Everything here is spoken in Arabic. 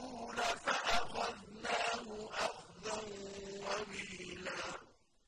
الرسول فأخذناه أخذا وبيلا